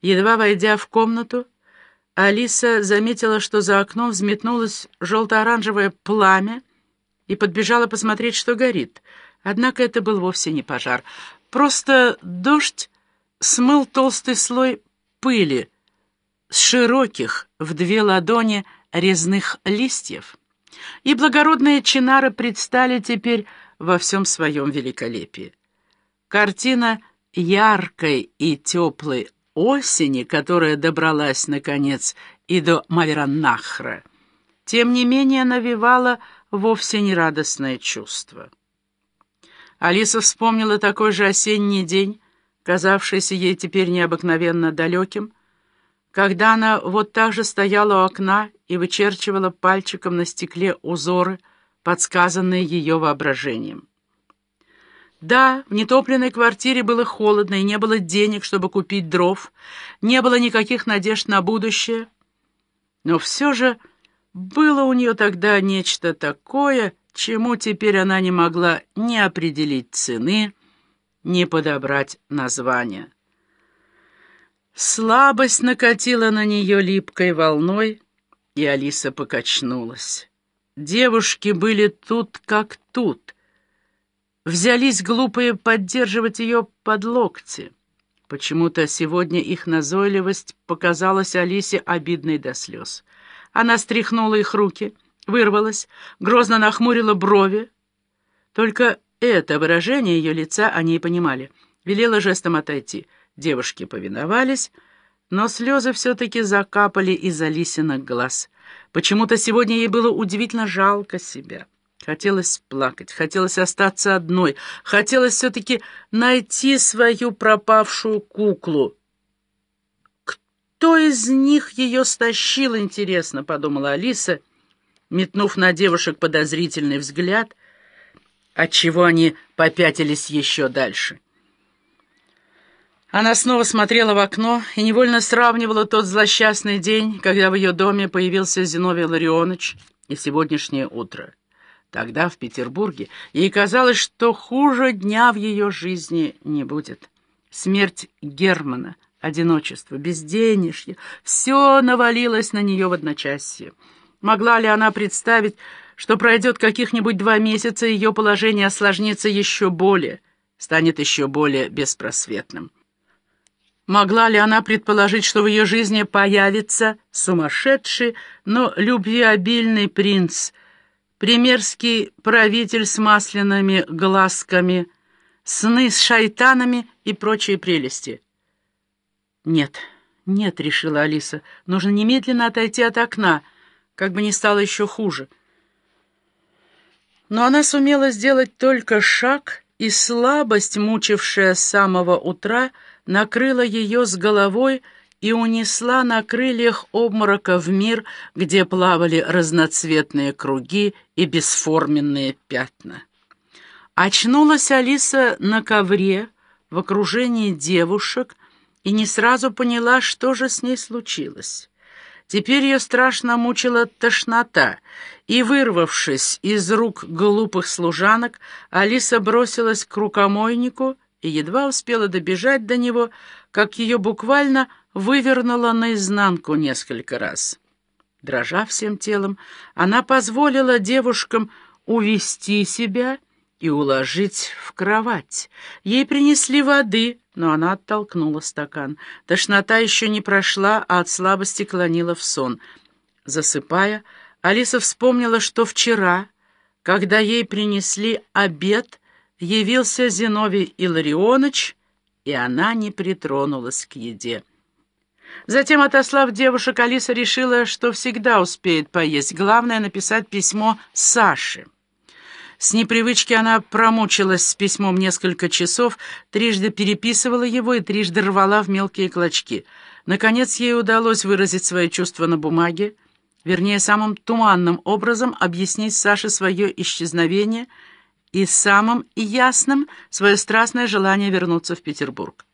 Едва войдя в комнату, Алиса заметила, что за окном взметнулось желто-оранжевое пламя и подбежала посмотреть, что горит. Однако это был вовсе не пожар. Просто дождь смыл толстый слой пыли с широких в две ладони резных листьев, и благородные чинары предстали теперь во всем своем великолепии. Картина яркой и теплой осени, которая добралась, наконец, и до Мавераннахра, тем не менее навевала вовсе не радостное чувство. Алиса вспомнила такой же осенний день, казавшийся ей теперь необыкновенно далеким, когда она вот так же стояла у окна и вычерчивала пальчиком на стекле узоры, подсказанные ее воображением. Да, в нетопленной квартире было холодно, и не было денег, чтобы купить дров, не было никаких надежд на будущее. Но все же было у нее тогда нечто такое, чему теперь она не могла ни определить цены, ни подобрать названия. Слабость накатила на нее липкой волной, и Алиса покачнулась. Девушки были тут как тут — взялись глупые поддерживать ее под локти. Почему-то сегодня их назойливость показалась Алисе обидной до слез. Она стряхнула их руки, вырвалась, грозно нахмурила брови. Только это выражение ее лица они и понимали. Велела жестом отойти. Девушки повиновались, но слезы все-таки закапали из Алисиных глаз. Почему-то сегодня ей было удивительно жалко себя. Хотелось плакать, хотелось остаться одной, хотелось все-таки найти свою пропавшую куклу. «Кто из них ее стащил, интересно?» — подумала Алиса, метнув на девушек подозрительный взгляд, отчего они попятились еще дальше. Она снова смотрела в окно и невольно сравнивала тот злосчастный день, когда в ее доме появился Зиновий Ларионович, и сегодняшнее утро. Тогда, в Петербурге, ей казалось, что хуже дня в ее жизни не будет. Смерть Германа, одиночество, безденежье — все навалилось на нее в одночасье. Могла ли она представить, что пройдет каких-нибудь два месяца, и ее положение осложнится еще более, станет еще более беспросветным? Могла ли она предположить, что в ее жизни появится сумасшедший, но любвеобильный принц — примерский правитель с масляными глазками, сны с шайтанами и прочие прелести. «Нет, нет», — решила Алиса, — «нужно немедленно отойти от окна, как бы не стало еще хуже». Но она сумела сделать только шаг, и слабость, мучившая с самого утра, накрыла ее с головой, и унесла на крыльях обморока в мир, где плавали разноцветные круги и бесформенные пятна. Очнулась Алиса на ковре в окружении девушек и не сразу поняла, что же с ней случилось. Теперь ее страшно мучила тошнота, и, вырвавшись из рук глупых служанок, Алиса бросилась к рукомойнику и едва успела добежать до него, как ее буквально вывернула наизнанку несколько раз. Дрожа всем телом, она позволила девушкам увести себя и уложить в кровать. Ей принесли воды, но она оттолкнула стакан. Тошнота еще не прошла, а от слабости клонила в сон. Засыпая, Алиса вспомнила, что вчера, когда ей принесли обед, явился Зиновий Илларионович, и она не притронулась к еде. Затем, отослав девушек, Алиса решила, что всегда успеет поесть. Главное — написать письмо Саше. С непривычки она промучилась с письмом несколько часов, трижды переписывала его и трижды рвала в мелкие клочки. Наконец ей удалось выразить свои чувства на бумаге, вернее, самым туманным образом объяснить Саше свое исчезновение и самым ясным свое страстное желание вернуться в Петербург.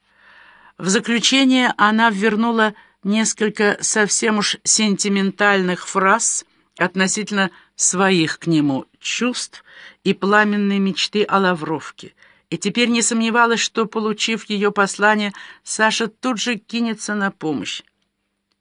В заключение она ввернула несколько совсем уж сентиментальных фраз относительно своих к нему чувств и пламенной мечты о Лавровке, и теперь не сомневалась, что, получив ее послание, Саша тут же кинется на помощь.